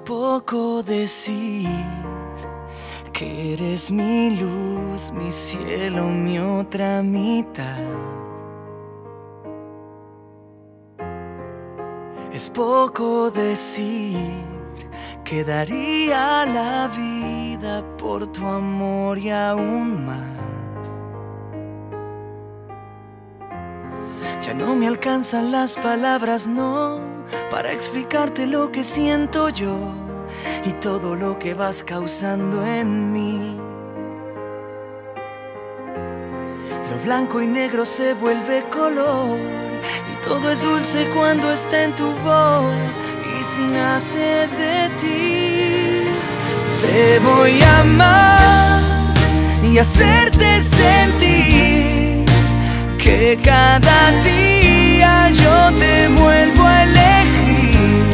poco decir que eres mi luz, mi cielo, mi otra mitad. Es poco decir que daría la vida por tu amor y aún más. Ya no me alcanzan las palabras, no, para explicarte lo que siento yo y todo lo que vas causando en mí. Lo blanco y negro se vuelve color y todo es dulce cuando está en tu voz y si nace de ti. Te voy a amar y hacerte sentir que cada día yo te vuelvo a elegir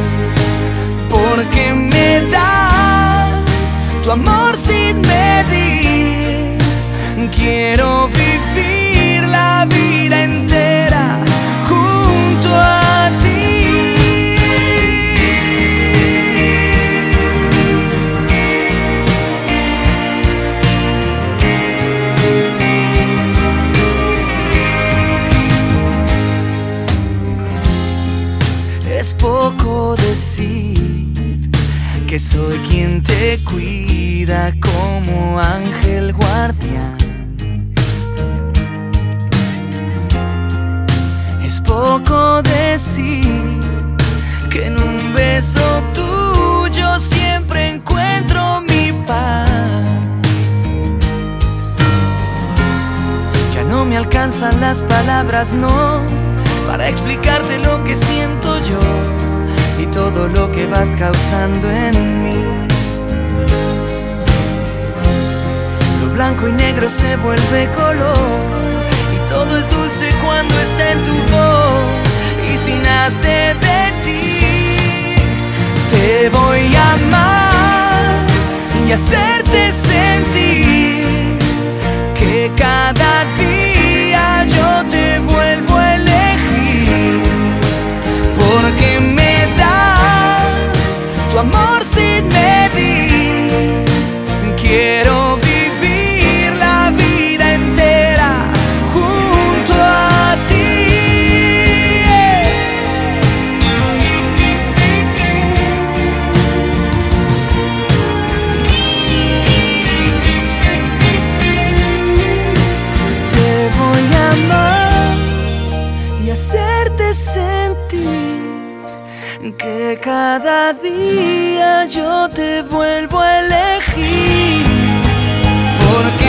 porque me das tu amor sin medir. Quiero que soy quien te cuida como ángel guardián. Es poco decir que en un beso tuyo siempre encuentro mi paz. Ya no me alcanzan las palabras, no, para explicarte lo que siento yo todo lo que vas causando en mí. Lo blanco y negro se vuelve color y todo es dulce cuando está en tu voz y si nace de ti. Te voy a amar y hacerte sentir que cada día yo te vuelvo a elegir. Porque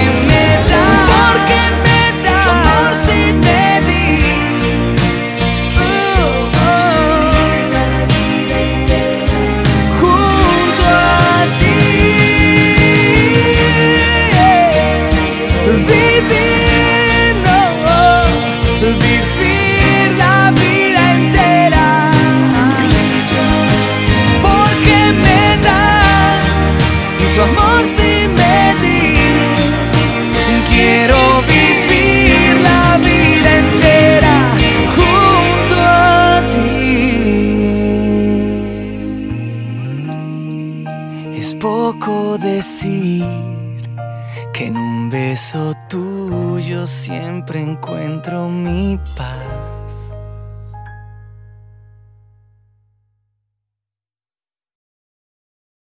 tu amor sin medir. Quiero vivir la vida entera junto a ti. Es poco decir que en un beso tuyo siempre encuentro mi paz.